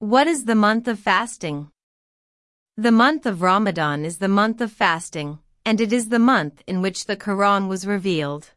What is the month of fasting? The month of Ramadan is the month of fasting, and it is the month in which the Quran was revealed.